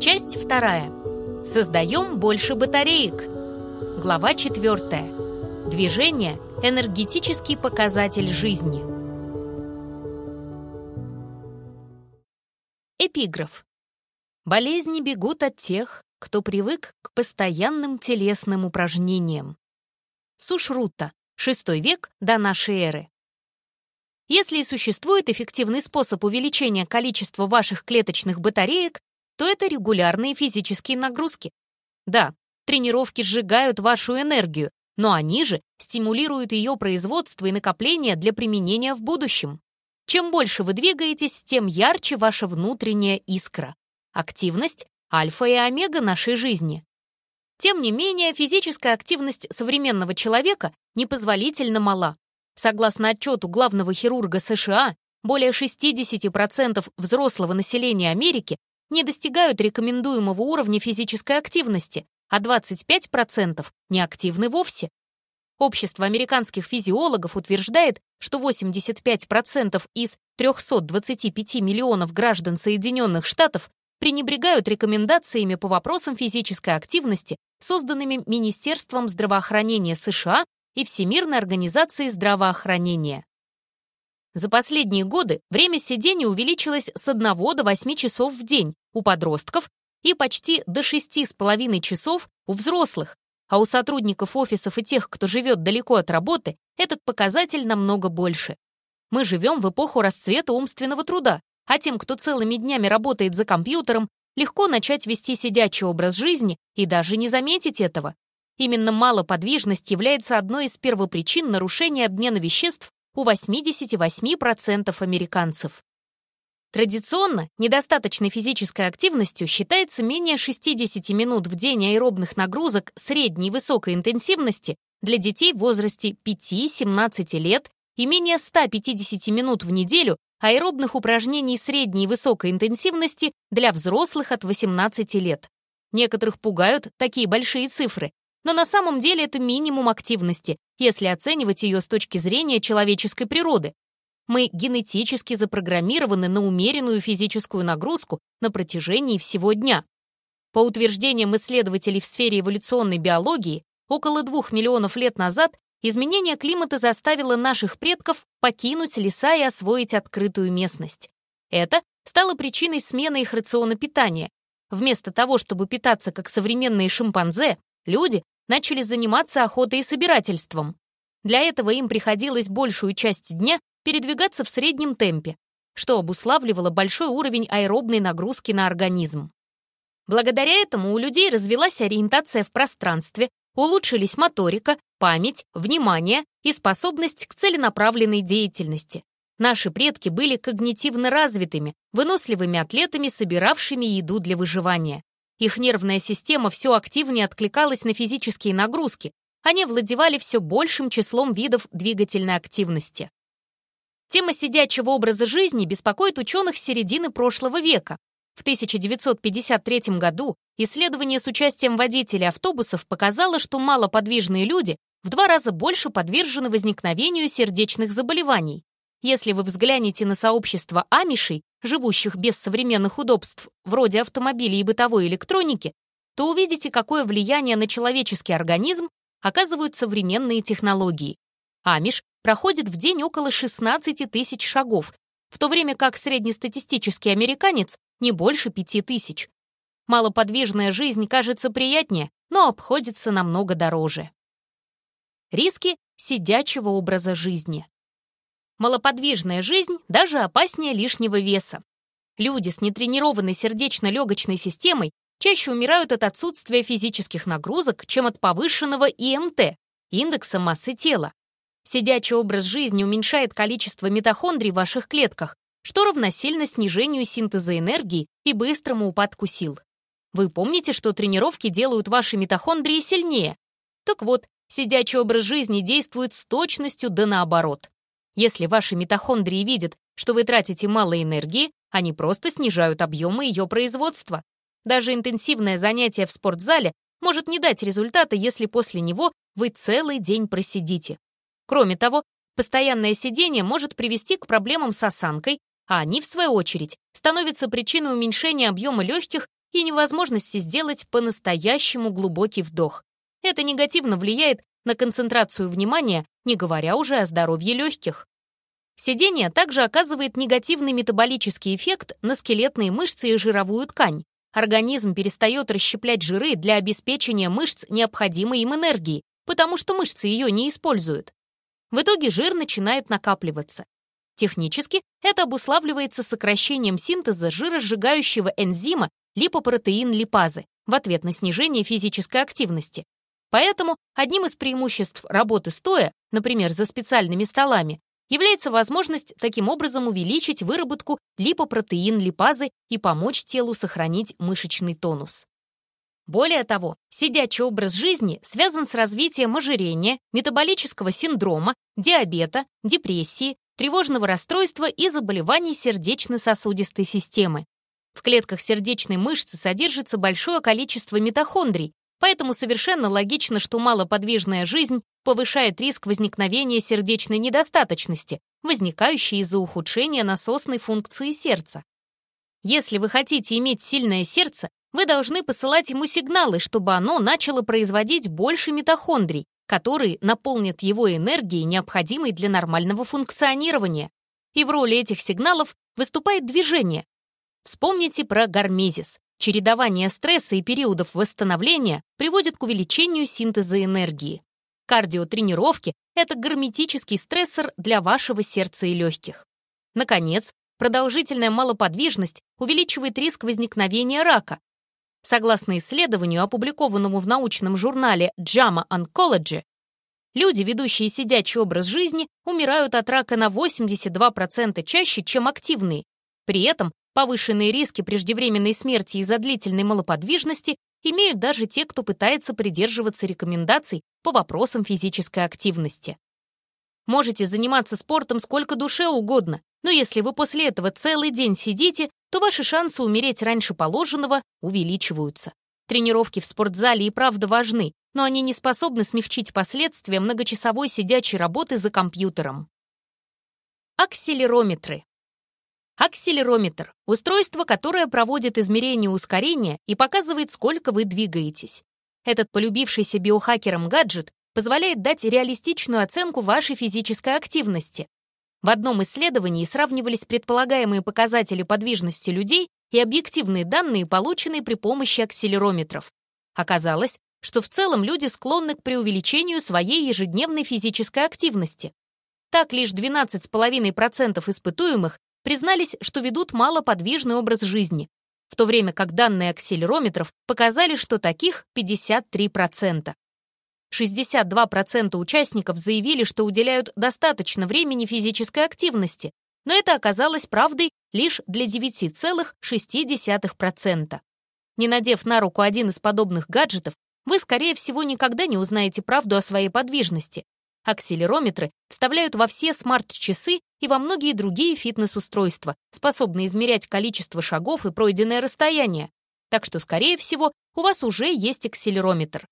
Часть вторая. Создаем больше батареек. Глава четвертая. Движение – энергетический показатель жизни. Эпиграф. Болезни бегут от тех, кто привык к постоянным телесным упражнениям. Сушрута, VI век до нашей эры. Если и существует эффективный способ увеличения количества ваших клеточных батареек, то это регулярные физические нагрузки. Да, тренировки сжигают вашу энергию, но они же стимулируют ее производство и накопление для применения в будущем. Чем больше вы двигаетесь, тем ярче ваша внутренняя искра. Активность — альфа и омега нашей жизни. Тем не менее, физическая активность современного человека непозволительно мала. Согласно отчету главного хирурга США, более 60% взрослого населения Америки не достигают рекомендуемого уровня физической активности, а 25% неактивны вовсе. Общество американских физиологов утверждает, что 85% из 325 миллионов граждан Соединенных Штатов пренебрегают рекомендациями по вопросам физической активности, созданными Министерством здравоохранения США и Всемирной организации здравоохранения. За последние годы время сидения увеличилось с 1 до 8 часов в день у подростков и почти до 6,5 часов у взрослых, а у сотрудников офисов и тех, кто живет далеко от работы, этот показатель намного больше. Мы живем в эпоху расцвета умственного труда, а тем, кто целыми днями работает за компьютером, легко начать вести сидячий образ жизни и даже не заметить этого. Именно малоподвижность является одной из первопричин нарушения обмена веществ у 88% американцев. Традиционно недостаточной физической активностью считается менее 60 минут в день аэробных нагрузок средней и высокой интенсивности для детей в возрасте 5-17 лет и менее 150 минут в неделю аэробных упражнений средней и высокой интенсивности для взрослых от 18 лет. Некоторых пугают такие большие цифры, но на самом деле это минимум активности, если оценивать ее с точки зрения человеческой природы. Мы генетически запрограммированы на умеренную физическую нагрузку на протяжении всего дня. По утверждениям исследователей в сфере эволюционной биологии, около двух миллионов лет назад изменение климата заставило наших предков покинуть леса и освоить открытую местность. Это стало причиной смены их рациона питания. Вместо того, чтобы питаться как современные шимпанзе, люди начали заниматься охотой и собирательством. Для этого им приходилось большую часть дня передвигаться в среднем темпе, что обуславливало большой уровень аэробной нагрузки на организм. Благодаря этому у людей развилась ориентация в пространстве, улучшились моторика, память, внимание и способность к целенаправленной деятельности. Наши предки были когнитивно развитыми, выносливыми атлетами, собиравшими еду для выживания. Их нервная система все активнее откликалась на физические нагрузки, они владевали все большим числом видов двигательной активности. Тема сидячего образа жизни беспокоит ученых с середины прошлого века. В 1953 году исследование с участием водителей автобусов показало, что малоподвижные люди в два раза больше подвержены возникновению сердечных заболеваний. Если вы взглянете на сообщество амишей, живущих без современных удобств, вроде автомобилей и бытовой электроники, то увидите, какое влияние на человеческий организм оказывают современные технологии. Амиш проходит в день около 16 тысяч шагов, в то время как среднестатистический американец не больше 5 тысяч. Малоподвижная жизнь кажется приятнее, но обходится намного дороже. Риски сидячего образа жизни. Малоподвижная жизнь даже опаснее лишнего веса. Люди с нетренированной сердечно-легочной системой чаще умирают от отсутствия физических нагрузок, чем от повышенного ИМТ, индекса массы тела. Сидячий образ жизни уменьшает количество митохондрий в ваших клетках, что равносильно снижению синтеза энергии и быстрому упадку сил. Вы помните, что тренировки делают ваши митохондрии сильнее? Так вот, сидячий образ жизни действует с точностью да наоборот. Если ваши митохондрии видят, что вы тратите мало энергии, они просто снижают объемы ее производства. Даже интенсивное занятие в спортзале может не дать результата, если после него вы целый день просидите. Кроме того, постоянное сидение может привести к проблемам с осанкой, а они, в свою очередь, становятся причиной уменьшения объема легких и невозможности сделать по-настоящему глубокий вдох. Это негативно влияет на концентрацию внимания, не говоря уже о здоровье легких. Сидение также оказывает негативный метаболический эффект на скелетные мышцы и жировую ткань. Организм перестает расщеплять жиры для обеспечения мышц необходимой им энергии, потому что мышцы ее не используют. В итоге жир начинает накапливаться. Технически это обуславливается сокращением синтеза жиросжигающего энзима липопротеин-липазы в ответ на снижение физической активности. Поэтому одним из преимуществ работы стоя, например, за специальными столами, является возможность таким образом увеличить выработку липопротеин-липазы и помочь телу сохранить мышечный тонус. Более того, сидячий образ жизни связан с развитием ожирения, метаболического синдрома, диабета, депрессии, тревожного расстройства и заболеваний сердечно-сосудистой системы. В клетках сердечной мышцы содержится большое количество митохондрий, поэтому совершенно логично, что малоподвижная жизнь повышает риск возникновения сердечной недостаточности, возникающей из-за ухудшения насосной функции сердца. Если вы хотите иметь сильное сердце, вы должны посылать ему сигналы, чтобы оно начало производить больше митохондрий, которые наполнят его энергией, необходимой для нормального функционирования. И в роли этих сигналов выступает движение. Вспомните про гармезис. Чередование стресса и периодов восстановления приводит к увеличению синтеза энергии. Кардиотренировки — это гарметический стрессор для вашего сердца и легких. Наконец, продолжительная малоподвижность увеличивает риск возникновения рака. Согласно исследованию, опубликованному в научном журнале JAMA Oncology, люди, ведущие сидячий образ жизни, умирают от рака на 82% чаще, чем активные. При этом повышенные риски преждевременной смерти из-за длительной малоподвижности имеют даже те, кто пытается придерживаться рекомендаций по вопросам физической активности. Можете заниматься спортом сколько душе угодно, но если вы после этого целый день сидите, то ваши шансы умереть раньше положенного увеличиваются. Тренировки в спортзале и правда важны, но они не способны смягчить последствия многочасовой сидячей работы за компьютером. Акселерометры. Акселерометр — устройство, которое проводит измерение ускорения и показывает, сколько вы двигаетесь. Этот полюбившийся биохакерам гаджет позволяет дать реалистичную оценку вашей физической активности. В одном исследовании сравнивались предполагаемые показатели подвижности людей и объективные данные, полученные при помощи акселерометров. Оказалось, что в целом люди склонны к преувеличению своей ежедневной физической активности. Так, лишь 12,5% испытуемых признались, что ведут малоподвижный образ жизни, в то время как данные акселерометров показали, что таких 53%. 62% участников заявили, что уделяют достаточно времени физической активности, но это оказалось правдой лишь для 9,6%. Не надев на руку один из подобных гаджетов, вы, скорее всего, никогда не узнаете правду о своей подвижности, Акселерометры вставляют во все смарт-часы и во многие другие фитнес-устройства, способные измерять количество шагов и пройденное расстояние. Так что, скорее всего, у вас уже есть акселерометр.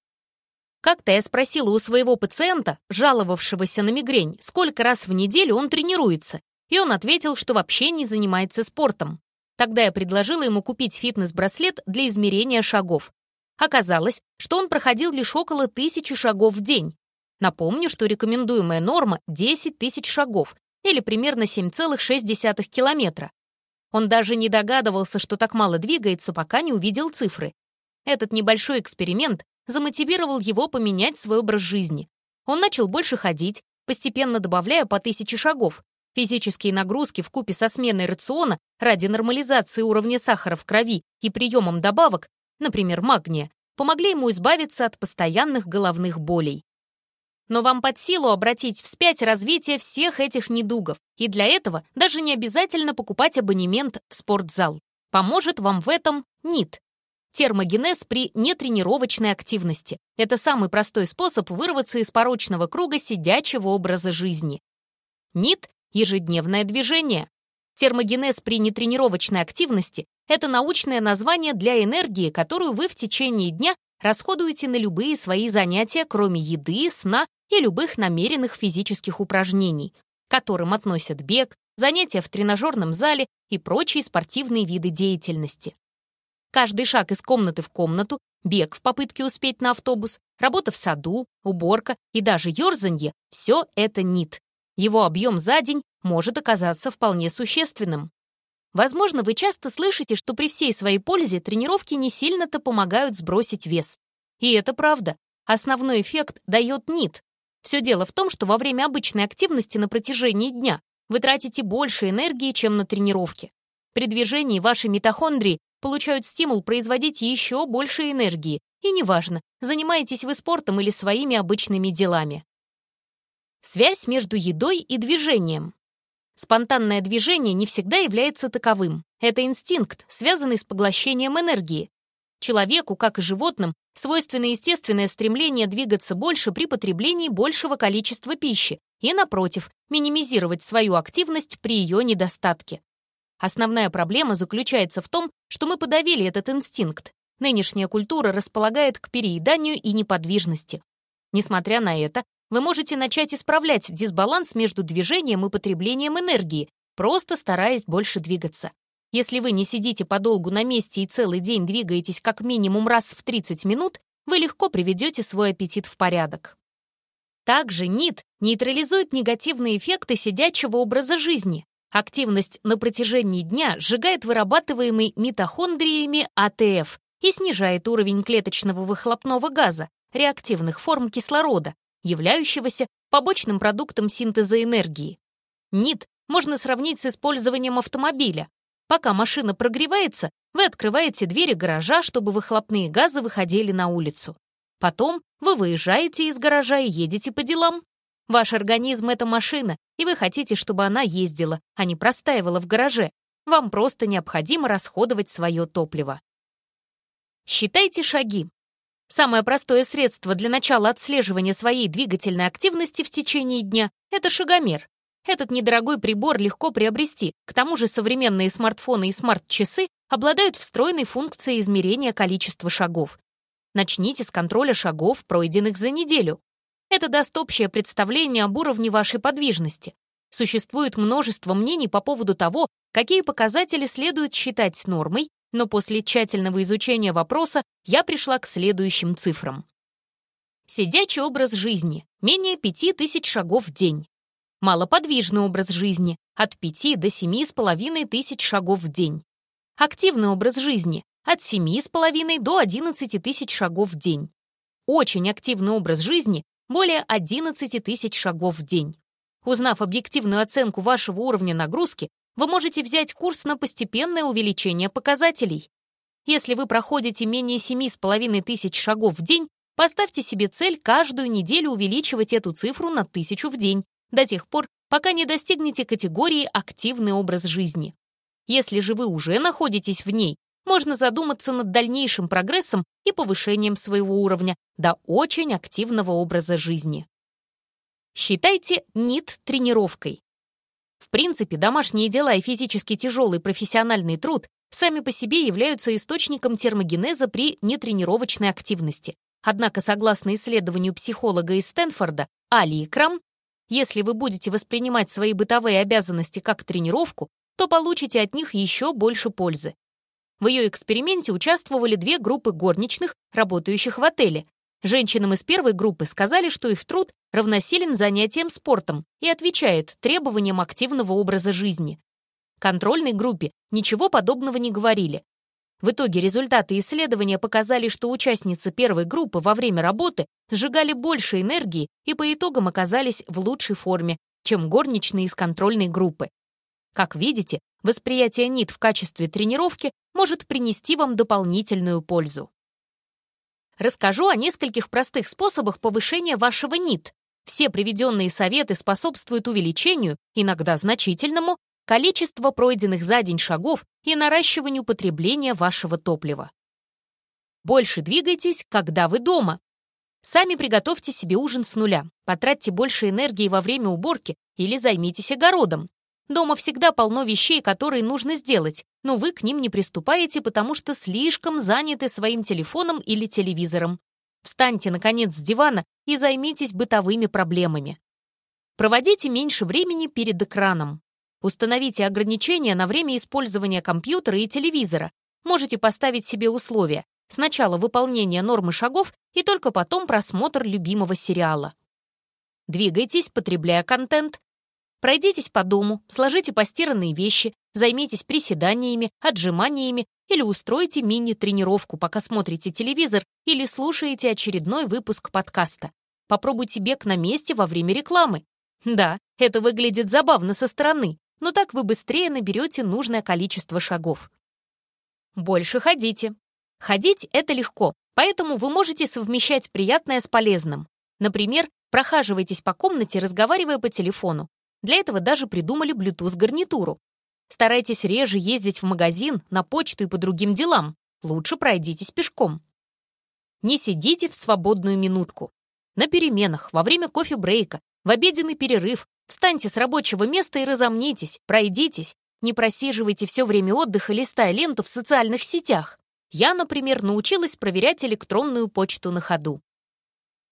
Как-то я спросила у своего пациента, жаловавшегося на мигрень, сколько раз в неделю он тренируется, и он ответил, что вообще не занимается спортом. Тогда я предложила ему купить фитнес-браслет для измерения шагов. Оказалось, что он проходил лишь около тысячи шагов в день, Напомню, что рекомендуемая норма 10 тысяч шагов, или примерно 7,6 километра. Он даже не догадывался, что так мало двигается, пока не увидел цифры. Этот небольшой эксперимент замотивировал его поменять свой образ жизни. Он начал больше ходить, постепенно добавляя по тысяче шагов. Физические нагрузки в купе со сменой рациона ради нормализации уровня сахара в крови и приемом добавок, например, магния, помогли ему избавиться от постоянных головных болей. Но вам под силу обратить вспять развитие всех этих недугов, и для этого даже не обязательно покупать абонемент в спортзал. Поможет вам в этом НИТ. Термогенез при нетренировочной активности. Это самый простой способ вырваться из порочного круга сидячего образа жизни. НИТ – ежедневное движение. Термогенез при нетренировочной активности – это научное название для энергии, которую вы в течение дня расходуете на любые свои занятия, кроме еды, сна и любых намеренных физических упражнений, к которым относят бег, занятия в тренажерном зале и прочие спортивные виды деятельности. Каждый шаг из комнаты в комнату, бег в попытке успеть на автобус, работа в саду, уборка и даже ерзанье — все это НИТ. Его объем за день может оказаться вполне существенным. Возможно, вы часто слышите, что при всей своей пользе тренировки не сильно-то помогают сбросить вес. И это правда. Основной эффект дает НИТ. Все дело в том, что во время обычной активности на протяжении дня вы тратите больше энергии, чем на тренировки. При движении ваши митохондрии получают стимул производить еще больше энергии, и неважно, занимаетесь вы спортом или своими обычными делами. Связь между едой и движением. Спонтанное движение не всегда является таковым. Это инстинкт, связанный с поглощением энергии. Человеку, как и животным, свойственно естественное стремление двигаться больше при потреблении большего количества пищи и, напротив, минимизировать свою активность при ее недостатке. Основная проблема заключается в том, что мы подавили этот инстинкт. Нынешняя культура располагает к перееданию и неподвижности. Несмотря на это, вы можете начать исправлять дисбаланс между движением и потреблением энергии, просто стараясь больше двигаться. Если вы не сидите подолгу на месте и целый день двигаетесь как минимум раз в 30 минут, вы легко приведете свой аппетит в порядок. Также НИТ нейтрализует негативные эффекты сидячего образа жизни. Активность на протяжении дня сжигает вырабатываемый митохондриями АТФ и снижает уровень клеточного выхлопного газа, реактивных форм кислорода, являющегося побочным продуктом синтеза энергии. НИТ можно сравнить с использованием автомобиля. Пока машина прогревается, вы открываете двери гаража, чтобы выхлопные газы выходили на улицу. Потом вы выезжаете из гаража и едете по делам. Ваш организм — это машина, и вы хотите, чтобы она ездила, а не простаивала в гараже. Вам просто необходимо расходовать свое топливо. Считайте шаги. Самое простое средство для начала отслеживания своей двигательной активности в течение дня — это шагомер. Этот недорогой прибор легко приобрести, к тому же современные смартфоны и смарт-часы обладают встроенной функцией измерения количества шагов. Начните с контроля шагов, пройденных за неделю. Это даст общее представление об уровне вашей подвижности. Существует множество мнений по поводу того, какие показатели следует считать нормой но после тщательного изучения вопроса я пришла к следующим цифрам. Сидячий образ жизни – менее 5000 шагов в день. Малоподвижный образ жизни – от 5 до 7,5 тысяч шагов в день. Активный образ жизни – от 7,5 до 11 тысяч шагов в день. Очень активный образ жизни – более 11 тысяч шагов в день. Узнав объективную оценку вашего уровня нагрузки, вы можете взять курс на постепенное увеличение показателей. Если вы проходите менее 7,5 тысяч шагов в день, поставьте себе цель каждую неделю увеличивать эту цифру на тысячу в день, до тех пор, пока не достигнете категории «активный образ жизни». Если же вы уже находитесь в ней, можно задуматься над дальнейшим прогрессом и повышением своего уровня до очень активного образа жизни. Считайте НИТ тренировкой. В принципе, домашние дела и физически тяжелый профессиональный труд сами по себе являются источником термогенеза при нетренировочной активности. Однако, согласно исследованию психолога из Стэнфорда Алии Крам, если вы будете воспринимать свои бытовые обязанности как тренировку, то получите от них еще больше пользы. В ее эксперименте участвовали две группы горничных, работающих в отеле, Женщинам из первой группы сказали, что их труд равносилен занятиям спортом и отвечает требованиям активного образа жизни. Контрольной группе ничего подобного не говорили. В итоге результаты исследования показали, что участницы первой группы во время работы сжигали больше энергии и по итогам оказались в лучшей форме, чем горничные из контрольной группы. Как видите, восприятие НИТ в качестве тренировки может принести вам дополнительную пользу. Расскажу о нескольких простых способах повышения вашего НИТ. Все приведенные советы способствуют увеличению, иногда значительному, количества пройденных за день шагов и наращиванию потребления вашего топлива. Больше двигайтесь, когда вы дома. Сами приготовьте себе ужин с нуля, потратьте больше энергии во время уборки или займитесь огородом. Дома всегда полно вещей, которые нужно сделать, но вы к ним не приступаете, потому что слишком заняты своим телефоном или телевизором. Встаньте, наконец, с дивана и займитесь бытовыми проблемами. Проводите меньше времени перед экраном. Установите ограничения на время использования компьютера и телевизора. можете поставить себе условия. Сначала выполнение нормы шагов и только потом просмотр любимого сериала. Двигайтесь, потребляя контент. Пройдитесь по дому, сложите постиранные вещи, займитесь приседаниями, отжиманиями или устройте мини-тренировку, пока смотрите телевизор или слушаете очередной выпуск подкаста. Попробуйте бег на месте во время рекламы. Да, это выглядит забавно со стороны, но так вы быстрее наберете нужное количество шагов. Больше ходите. Ходить — это легко, поэтому вы можете совмещать приятное с полезным. Например, прохаживайтесь по комнате, разговаривая по телефону. Для этого даже придумали Bluetooth-гарнитуру. Старайтесь реже ездить в магазин, на почту и по другим делам. Лучше пройдитесь пешком. Не сидите в свободную минутку. На переменах, во время кофе-брейка, в обеденный перерыв, встаньте с рабочего места и разомнитесь, пройдитесь. Не просиживайте все время отдыха, листая ленту в социальных сетях. Я, например, научилась проверять электронную почту на ходу.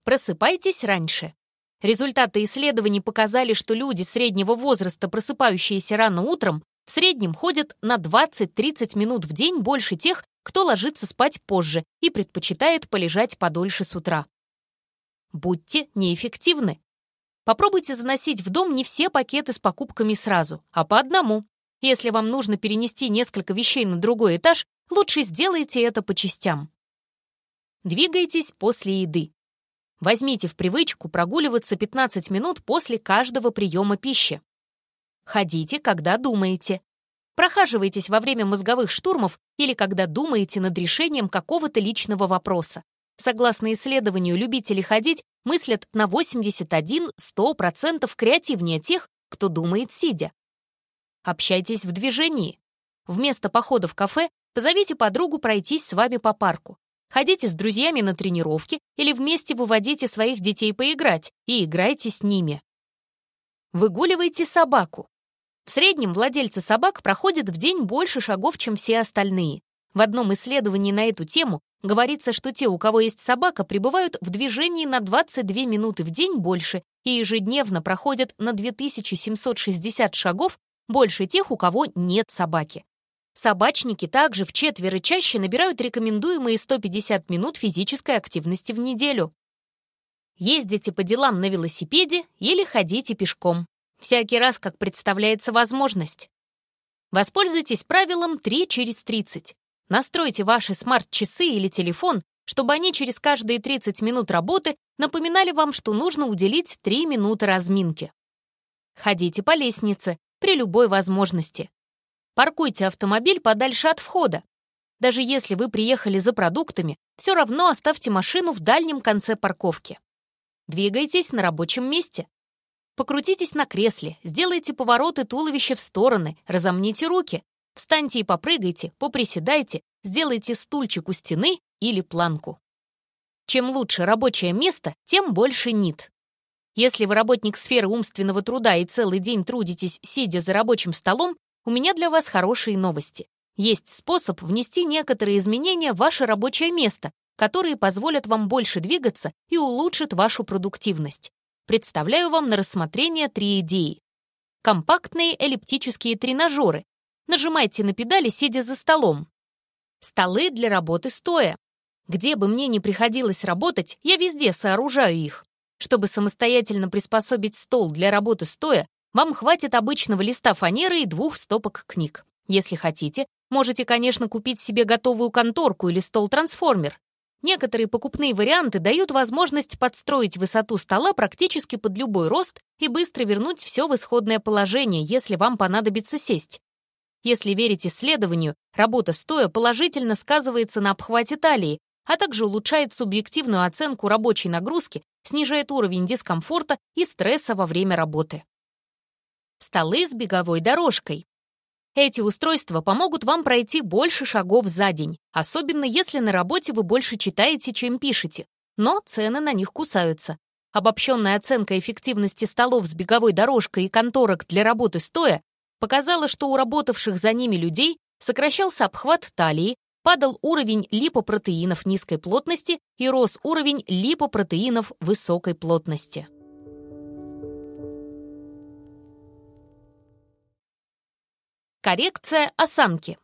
Просыпайтесь раньше. Результаты исследований показали, что люди среднего возраста, просыпающиеся рано утром, в среднем ходят на 20-30 минут в день больше тех, кто ложится спать позже и предпочитает полежать подольше с утра. Будьте неэффективны. Попробуйте заносить в дом не все пакеты с покупками сразу, а по одному. Если вам нужно перенести несколько вещей на другой этаж, лучше сделайте это по частям. Двигайтесь после еды. Возьмите в привычку прогуливаться 15 минут после каждого приема пищи. Ходите, когда думаете. Прохаживайтесь во время мозговых штурмов или когда думаете над решением какого-то личного вопроса. Согласно исследованию, любители ходить мыслят на 81-100% креативнее тех, кто думает сидя. Общайтесь в движении. Вместо похода в кафе позовите подругу пройтись с вами по парку. Ходите с друзьями на тренировки или вместе выводите своих детей поиграть и играйте с ними. Выгуливайте собаку. В среднем владельцы собак проходят в день больше шагов, чем все остальные. В одном исследовании на эту тему говорится, что те, у кого есть собака, пребывают в движении на 22 минуты в день больше и ежедневно проходят на 2760 шагов больше тех, у кого нет собаки. Собачники также в четверо чаще набирают рекомендуемые 150 минут физической активности в неделю. Ездите по делам на велосипеде или ходите пешком. Всякий раз, как представляется возможность. Воспользуйтесь правилом 3 через 30. Настройте ваши смарт-часы или телефон, чтобы они через каждые 30 минут работы напоминали вам, что нужно уделить 3 минуты разминки. Ходите по лестнице при любой возможности. Паркуйте автомобиль подальше от входа. Даже если вы приехали за продуктами, все равно оставьте машину в дальнем конце парковки. Двигайтесь на рабочем месте. Покрутитесь на кресле, сделайте повороты туловища в стороны, разомните руки, встаньте и попрыгайте, поприседайте, сделайте стульчик у стены или планку. Чем лучше рабочее место, тем больше нит. Если вы работник сферы умственного труда и целый день трудитесь, сидя за рабочим столом, у меня для вас хорошие новости. Есть способ внести некоторые изменения в ваше рабочее место, которые позволят вам больше двигаться и улучшат вашу продуктивность представляю вам на рассмотрение три идеи. Компактные эллиптические тренажеры. Нажимайте на педали, сидя за столом. Столы для работы стоя. Где бы мне ни приходилось работать, я везде сооружаю их. Чтобы самостоятельно приспособить стол для работы стоя, вам хватит обычного листа фанеры и двух стопок книг. Если хотите, можете, конечно, купить себе готовую конторку или стол-трансформер. Некоторые покупные варианты дают возможность подстроить высоту стола практически под любой рост и быстро вернуть все в исходное положение, если вам понадобится сесть. Если верить исследованию, работа стоя положительно сказывается на обхвате талии, а также улучшает субъективную оценку рабочей нагрузки, снижает уровень дискомфорта и стресса во время работы. Столы с беговой дорожкой. Эти устройства помогут вам пройти больше шагов за день, особенно если на работе вы больше читаете, чем пишете, но цены на них кусаются. Обобщенная оценка эффективности столов с беговой дорожкой и конторок для работы стоя показала, что у работавших за ними людей сокращался обхват талии, падал уровень липопротеинов низкой плотности и рос уровень липопротеинов высокой плотности. Коррекция осанки.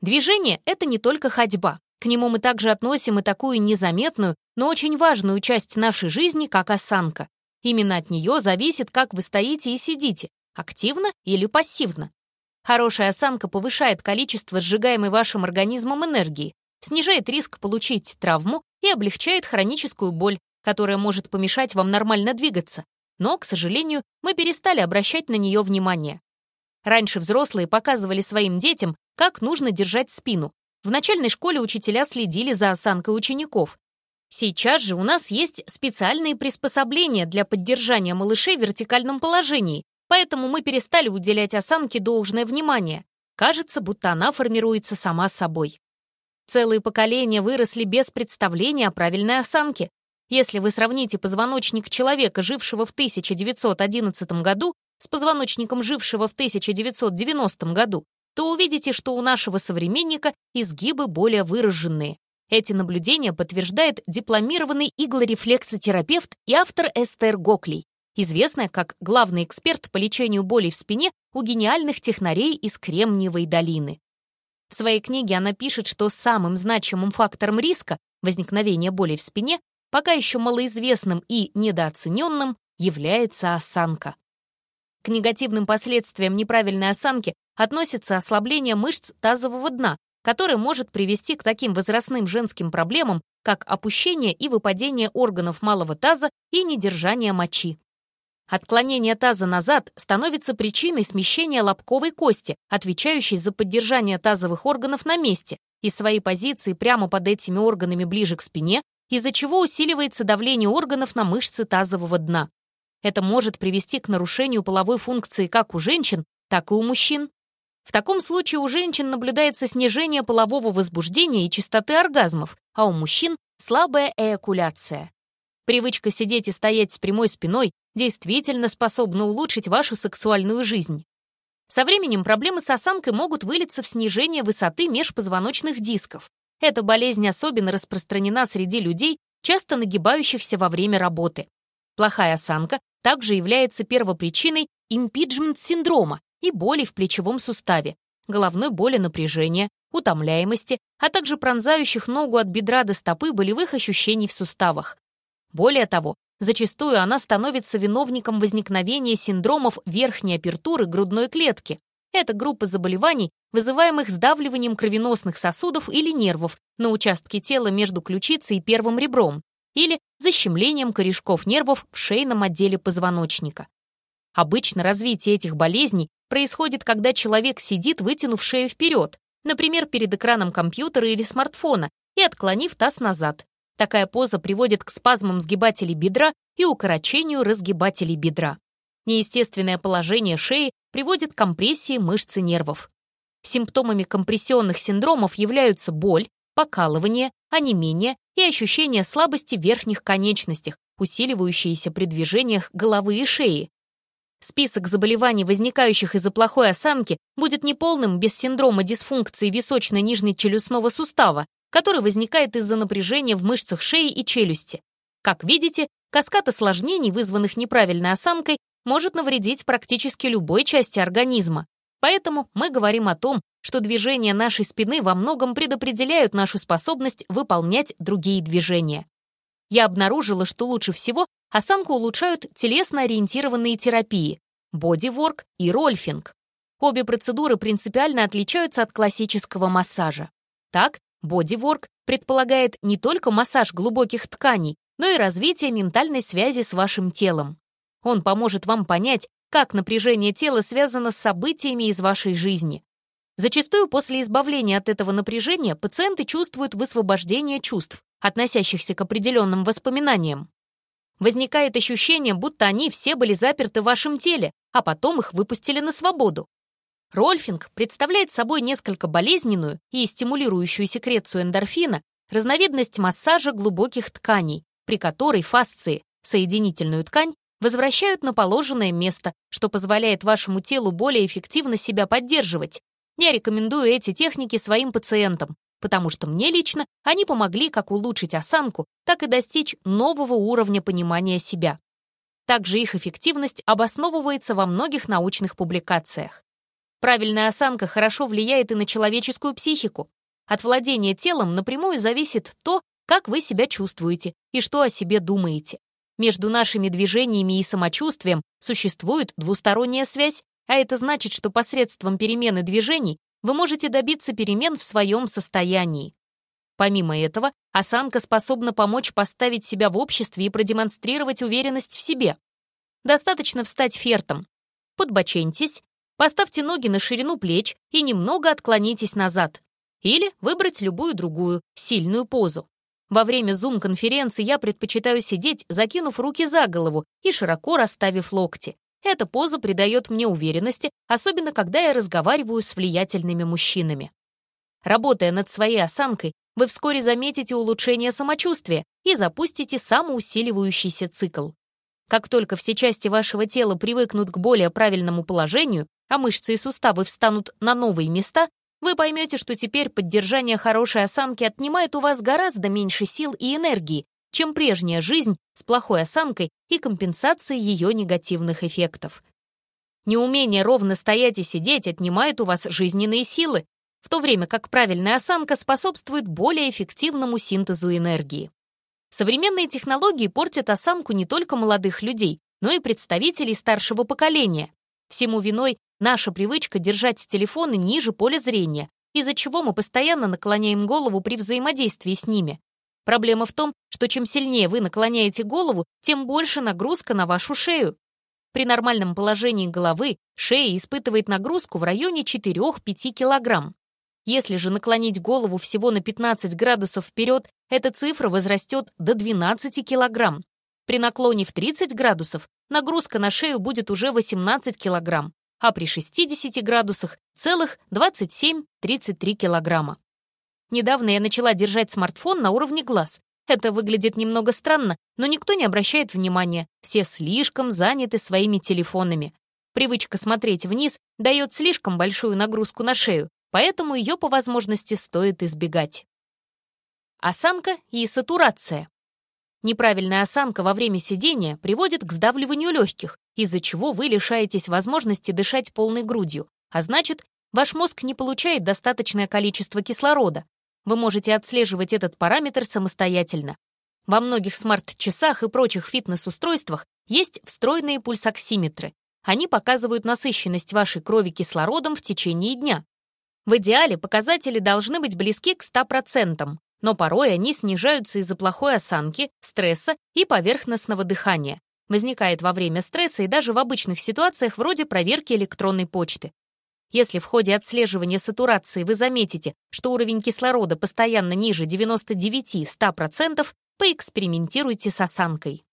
Движение — это не только ходьба. К нему мы также относим и такую незаметную, но очень важную часть нашей жизни, как осанка. Именно от нее зависит, как вы стоите и сидите, активно или пассивно. Хорошая осанка повышает количество сжигаемой вашим организмом энергии, снижает риск получить травму и облегчает хроническую боль, которая может помешать вам нормально двигаться. Но, к сожалению, мы перестали обращать на нее внимание. Раньше взрослые показывали своим детям, как нужно держать спину. В начальной школе учителя следили за осанкой учеников. Сейчас же у нас есть специальные приспособления для поддержания малышей в вертикальном положении, поэтому мы перестали уделять осанке должное внимание. Кажется, будто она формируется сама собой. Целые поколения выросли без представления о правильной осанке. Если вы сравните позвоночник человека, жившего в 1911 году, с позвоночником, жившего в 1990 году, то увидите, что у нашего современника изгибы более выраженные. Эти наблюдения подтверждает дипломированный иглорефлексотерапевт и автор Эстер Гоклей, известная как главный эксперт по лечению болей в спине у гениальных технарей из Кремниевой долины. В своей книге она пишет, что самым значимым фактором риска возникновения боли в спине, пока еще малоизвестным и недооцененным, является осанка. К негативным последствиям неправильной осанки относится ослабление мышц тазового дна, которое может привести к таким возрастным женским проблемам, как опущение и выпадение органов малого таза и недержание мочи. Отклонение таза назад становится причиной смещения лобковой кости, отвечающей за поддержание тазовых органов на месте, и своей позиции прямо под этими органами ближе к спине, из-за чего усиливается давление органов на мышцы тазового дна. Это может привести к нарушению половой функции как у женщин, так и у мужчин. В таком случае у женщин наблюдается снижение полового возбуждения и частоты оргазмов, а у мужчин — слабая эякуляция. Привычка сидеть и стоять с прямой спиной действительно способна улучшить вашу сексуальную жизнь. Со временем проблемы с осанкой могут вылиться в снижение высоты межпозвоночных дисков. Эта болезнь особенно распространена среди людей, часто нагибающихся во время работы. Плохая осанка также является первопричиной импиджмент-синдрома и боли в плечевом суставе, головной боли напряжения, утомляемости, а также пронзающих ногу от бедра до стопы болевых ощущений в суставах. Более того, Зачастую она становится виновником возникновения синдромов верхней апертуры грудной клетки. Это группа заболеваний, вызываемых сдавливанием кровеносных сосудов или нервов на участке тела между ключицей и первым ребром или защемлением корешков нервов в шейном отделе позвоночника. Обычно развитие этих болезней происходит, когда человек сидит, вытянув шею вперед, например, перед экраном компьютера или смартфона, и отклонив таз назад. Такая поза приводит к спазмам сгибателей бедра и укорочению разгибателей бедра. Неестественное положение шеи приводит к компрессии мышц и нервов. Симптомами компрессионных синдромов являются боль, покалывание, онемение и ощущение слабости в верхних конечностях, усиливающиеся при движениях головы и шеи. Список заболеваний, возникающих из-за плохой осанки, будет неполным без синдрома дисфункции височно-нижней челюстного сустава, который возникает из-за напряжения в мышцах шеи и челюсти. Как видите, каскад осложнений, вызванных неправильной осанкой, может навредить практически любой части организма. Поэтому мы говорим о том, что движения нашей спины во многом предопределяют нашу способность выполнять другие движения. Я обнаружила, что лучше всего осанку улучшают телесно-ориентированные терапии – бодиворк и рольфинг. Обе процедуры принципиально отличаются от классического массажа. Так, Бодиворк предполагает не только массаж глубоких тканей, но и развитие ментальной связи с вашим телом. Он поможет вам понять, как напряжение тела связано с событиями из вашей жизни. Зачастую после избавления от этого напряжения пациенты чувствуют высвобождение чувств, относящихся к определенным воспоминаниям. Возникает ощущение, будто они все были заперты в вашем теле, а потом их выпустили на свободу. Рольфинг представляет собой несколько болезненную и стимулирующую секрецию эндорфина разновидность массажа глубоких тканей, при которой фасции, соединительную ткань, возвращают на положенное место, что позволяет вашему телу более эффективно себя поддерживать. Я рекомендую эти техники своим пациентам, потому что мне лично они помогли как улучшить осанку, так и достичь нового уровня понимания себя. Также их эффективность обосновывается во многих научных публикациях. Правильная осанка хорошо влияет и на человеческую психику. От владения телом напрямую зависит то, как вы себя чувствуете и что о себе думаете. Между нашими движениями и самочувствием существует двусторонняя связь, а это значит, что посредством перемены движений вы можете добиться перемен в своем состоянии. Помимо этого, осанка способна помочь поставить себя в обществе и продемонстрировать уверенность в себе. Достаточно встать фертом. Подбоченьтесь, поставьте ноги на ширину плеч и немного отклонитесь назад. Или выбрать любую другую, сильную позу. Во время зум-конференции я предпочитаю сидеть, закинув руки за голову и широко расставив локти. Эта поза придает мне уверенности, особенно когда я разговариваю с влиятельными мужчинами. Работая над своей осанкой, вы вскоре заметите улучшение самочувствия и запустите самоусиливающийся цикл. Как только все части вашего тела привыкнут к более правильному положению, а мышцы и суставы встанут на новые места, вы поймете, что теперь поддержание хорошей осанки отнимает у вас гораздо меньше сил и энергии, чем прежняя жизнь с плохой осанкой и компенсацией ее негативных эффектов. Неумение ровно стоять и сидеть отнимает у вас жизненные силы, в то время как правильная осанка способствует более эффективному синтезу энергии. Современные технологии портят осанку не только молодых людей, но и представителей старшего поколения. Всему виной наша привычка держать телефоны ниже поля зрения, из-за чего мы постоянно наклоняем голову при взаимодействии с ними. Проблема в том, что чем сильнее вы наклоняете голову, тем больше нагрузка на вашу шею. При нормальном положении головы шея испытывает нагрузку в районе 4-5 кг. Если же наклонить голову всего на 15 градусов вперед, эта цифра возрастет до 12 кг. При наклоне в 30 градусов нагрузка на шею будет уже 18 кг, а при 60 градусах целых 27-33 килограмма. Недавно я начала держать смартфон на уровне глаз. Это выглядит немного странно, но никто не обращает внимания. Все слишком заняты своими телефонами. Привычка смотреть вниз дает слишком большую нагрузку на шею, поэтому ее по возможности стоит избегать. Осанка и сатурация. Неправильная осанка во время сидения приводит к сдавливанию легких, из-за чего вы лишаетесь возможности дышать полной грудью, а значит, ваш мозг не получает достаточное количество кислорода, вы можете отслеживать этот параметр самостоятельно. Во многих смарт-часах и прочих фитнес-устройствах есть встроенные пульсоксиметры. Они показывают насыщенность вашей крови кислородом в течение дня. В идеале показатели должны быть близки к 100%, но порой они снижаются из-за плохой осанки, стресса и поверхностного дыхания. Возникает во время стресса и даже в обычных ситуациях вроде проверки электронной почты. Если в ходе отслеживания сатурации вы заметите, что уровень кислорода постоянно ниже 99-100%, поэкспериментируйте с осанкой.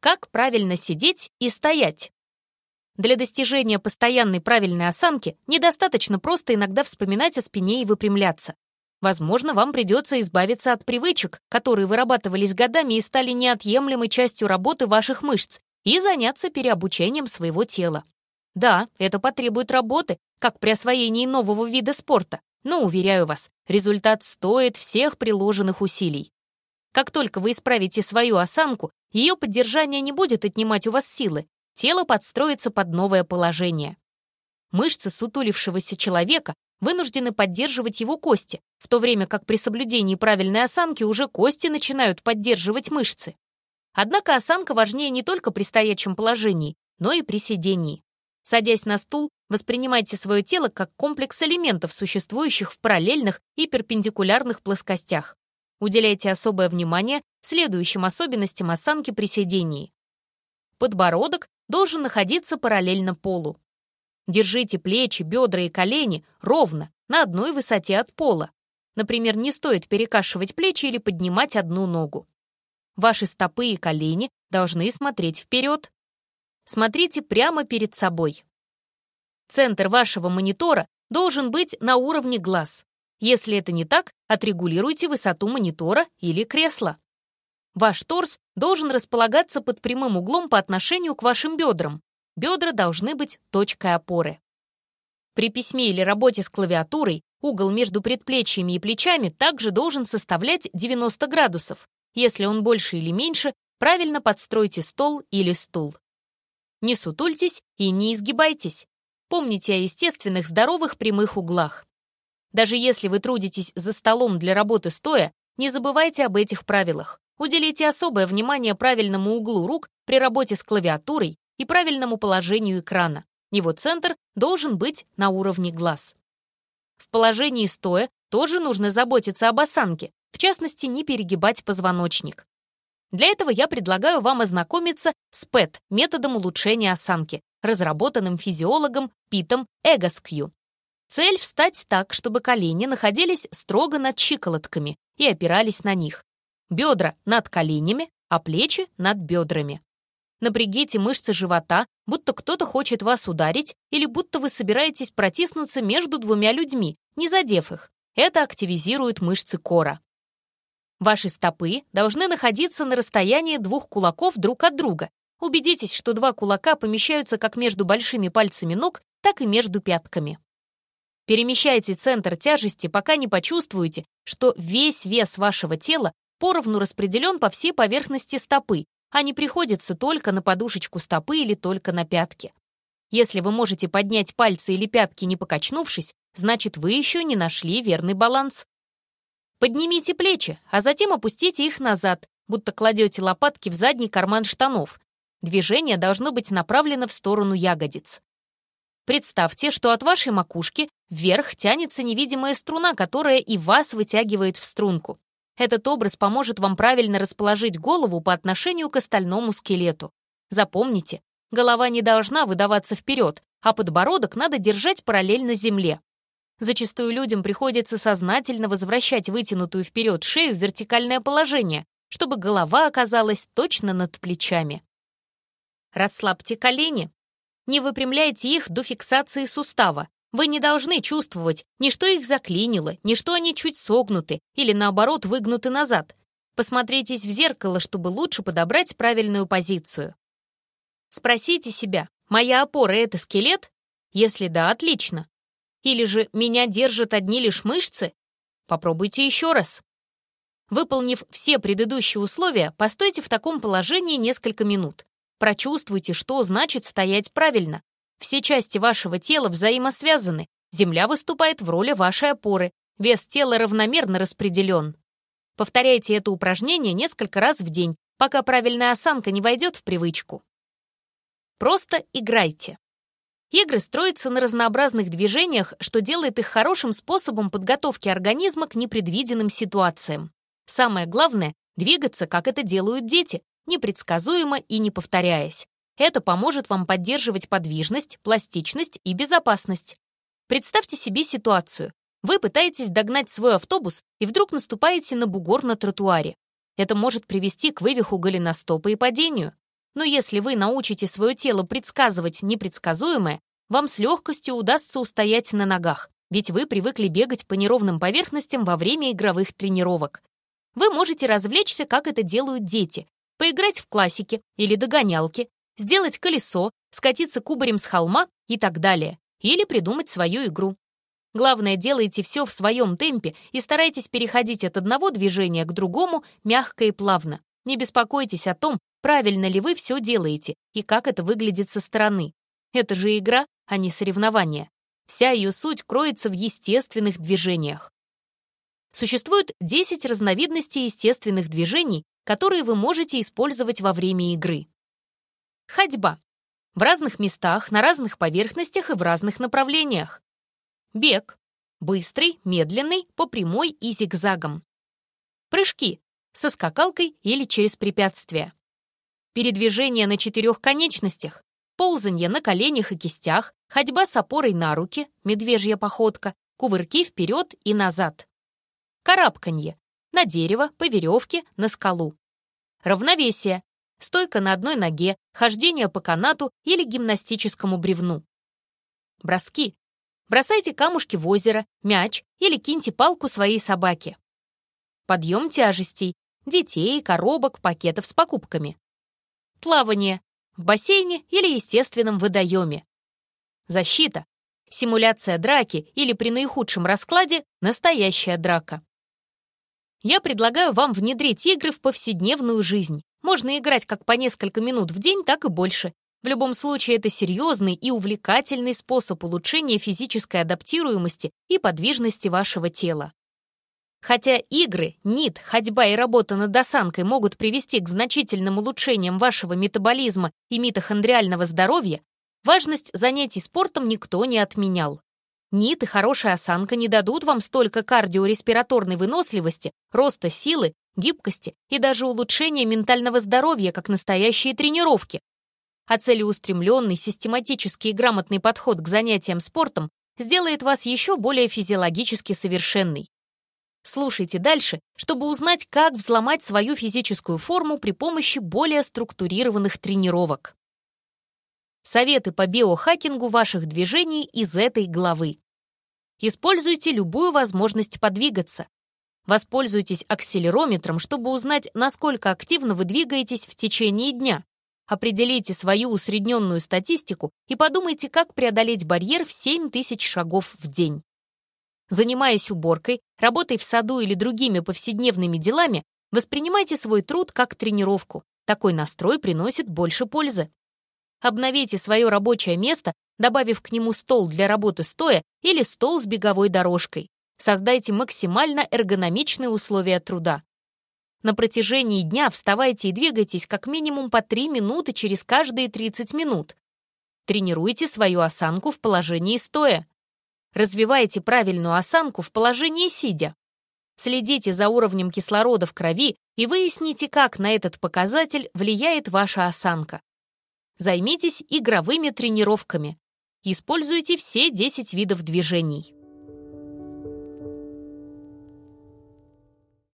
Как правильно сидеть и стоять? Для достижения постоянной правильной осанки недостаточно просто иногда вспоминать о спине и выпрямляться. Возможно, вам придется избавиться от привычек, которые вырабатывались годами и стали неотъемлемой частью работы ваших мышц, и заняться переобучением своего тела. Да, это потребует работы, как при освоении нового вида спорта, но, уверяю вас, результат стоит всех приложенных усилий. Как только вы исправите свою осанку, ее поддержание не будет отнимать у вас силы, тело подстроится под новое положение. Мышцы сутулившегося человека вынуждены поддерживать его кости, в то время как при соблюдении правильной осанки уже кости начинают поддерживать мышцы. Однако осанка важнее не только при стоячем положении, но и при сидении. Садясь на стул, воспринимайте свое тело как комплекс элементов, существующих в параллельных и перпендикулярных плоскостях. Уделяйте особое внимание следующим особенностям осанки при сидении. Подбородок должен находиться параллельно полу. Держите плечи, бедра и колени ровно, на одной высоте от пола. Например, не стоит перекашивать плечи или поднимать одну ногу. Ваши стопы и колени должны смотреть вперед, смотрите прямо перед собой. Центр вашего монитора должен быть на уровне глаз. Если это не так, отрегулируйте высоту монитора или кресла. Ваш торс должен располагаться под прямым углом по отношению к вашим бедрам. Бедра должны быть точкой опоры. При письме или работе с клавиатурой угол между предплечьями и плечами также должен составлять 90 градусов. Если он больше или меньше, правильно подстройте стол или стул. Не сутультесь и не изгибайтесь. Помните о естественных, здоровых прямых углах. Даже если вы трудитесь за столом для работы стоя, не забывайте об этих правилах. Уделите особое внимание правильному углу рук при работе с клавиатурой и правильному положению экрана. Его центр должен быть на уровне глаз. В положении стоя тоже нужно заботиться об осанке, в частности, не перегибать позвоночник. Для этого я предлагаю вам ознакомиться с ПЭТ, методом улучшения осанки, разработанным физиологом Питом Эгоскью. Цель — встать так, чтобы колени находились строго над щиколотками и опирались на них. Бедра над коленями, а плечи над бедрами. Напрягите мышцы живота, будто кто-то хочет вас ударить или будто вы собираетесь протиснуться между двумя людьми, не задев их. Это активизирует мышцы кора. Ваши стопы должны находиться на расстоянии двух кулаков друг от друга. Убедитесь, что два кулака помещаются как между большими пальцами ног, так и между пятками. Перемещайте центр тяжести, пока не почувствуете, что весь вес вашего тела поровну распределен по всей поверхности стопы, а не приходится только на подушечку стопы или только на пятки. Если вы можете поднять пальцы или пятки, не покачнувшись, значит, вы еще не нашли верный баланс. Поднимите плечи, а затем опустите их назад, будто кладете лопатки в задний карман штанов. Движение должно быть направлено в сторону ягодиц. Представьте, что от вашей макушки вверх тянется невидимая струна, которая и вас вытягивает в струнку. Этот образ поможет вам правильно расположить голову по отношению к остальному скелету. Запомните, голова не должна выдаваться вперед, а подбородок надо держать параллельно земле. Зачастую людям приходится сознательно возвращать вытянутую вперед шею в вертикальное положение, чтобы голова оказалась точно над плечами. Расслабьте колени, не выпрямляйте их до фиксации сустава. Вы не должны чувствовать ни что их заклинило, ни что они чуть согнуты или наоборот выгнуты назад. Посмотритесь в зеркало, чтобы лучше подобрать правильную позицию. Спросите себя, моя опора — это скелет? Если да, отлично. Или же меня держат одни лишь мышцы? Попробуйте еще раз. Выполнив все предыдущие условия, постойте в таком положении несколько минут. Прочувствуйте, что значит стоять правильно. Все части вашего тела взаимосвязаны. Земля выступает в роли вашей опоры. Вес тела равномерно распределен. Повторяйте это упражнение несколько раз в день, пока правильная осанка не войдет в привычку. Просто играйте. Игры строятся на разнообразных движениях, что делает их хорошим способом подготовки организма к непредвиденным ситуациям. Самое главное — двигаться, как это делают дети, непредсказуемо и не повторяясь. Это поможет вам поддерживать подвижность, пластичность и безопасность. Представьте себе ситуацию. Вы пытаетесь догнать свой автобус и вдруг наступаете на бугор на тротуаре. Это может привести к вывиху голеностопа и падению. Но если вы научите свое тело предсказывать непредсказуемое, вам с легкостью удастся устоять на ногах, ведь вы привыкли бегать по неровным поверхностям во время игровых тренировок. Вы можете развлечься, как это делают дети, поиграть в классики или догонялки, сделать колесо, скатиться кубарем с холма и так далее, или придумать свою игру. Главное, делайте все в своем темпе и старайтесь переходить от одного движения к другому мягко и плавно. Не беспокойтесь о том, правильно ли вы все делаете и как это выглядит со стороны. Это же игра, а не соревнование. Вся ее суть кроется в естественных движениях. Существует 10 разновидностей естественных движений, которые вы можете использовать во время игры. Ходьба. В разных местах, на разных поверхностях и в разных направлениях. Бег. Быстрый, медленный, по прямой и зигзагом. Прыжки. Со скакалкой или через препятствия. Передвижение на четырех конечностях. Ползанье на коленях и кистях, ходьба с опорой на руки, медвежья походка, кувырки вперед и назад. Карабканье на дерево, по веревке, на скалу. Равновесие. Стойка на одной ноге, хождение по канату или гимнастическому бревну. Броски. Бросайте камушки в озеро, мяч или киньте палку своей собаке. Подъем тяжестей. Детей, коробок, пакетов с покупками. Плавание. В бассейне или естественном водоеме. Защита. Симуляция драки или при наихудшем раскладе настоящая драка. Я предлагаю вам внедрить игры в повседневную жизнь. Можно играть как по несколько минут в день, так и больше. В любом случае, это серьезный и увлекательный способ улучшения физической адаптируемости и подвижности вашего тела. Хотя игры, нит, ходьба и работа над осанкой могут привести к значительным улучшениям вашего метаболизма и митохондриального здоровья, важность занятий спортом никто не отменял. НИТ и хорошая осанка не дадут вам столько кардиореспираторной выносливости, роста силы, гибкости и даже улучшения ментального здоровья, как настоящие тренировки. А целеустремленный, систематический и грамотный подход к занятиям спортом сделает вас еще более физиологически совершенной. Слушайте дальше, чтобы узнать, как взломать свою физическую форму при помощи более структурированных тренировок. Советы по биохакингу ваших движений из этой главы. Используйте любую возможность подвигаться. Воспользуйтесь акселерометром, чтобы узнать, насколько активно вы двигаетесь в течение дня. Определите свою усредненную статистику и подумайте, как преодолеть барьер в 7 тысяч шагов в день. Занимаясь уборкой, работой в саду или другими повседневными делами, воспринимайте свой труд как тренировку. Такой настрой приносит больше пользы. Обновите свое рабочее место, добавив к нему стол для работы стоя или стол с беговой дорожкой. Создайте максимально эргономичные условия труда. На протяжении дня вставайте и двигайтесь как минимум по 3 минуты через каждые 30 минут. Тренируйте свою осанку в положении стоя. Развивайте правильную осанку в положении сидя. Следите за уровнем кислорода в крови и выясните, как на этот показатель влияет ваша осанка. Займитесь игровыми тренировками. Используйте все 10 видов движений.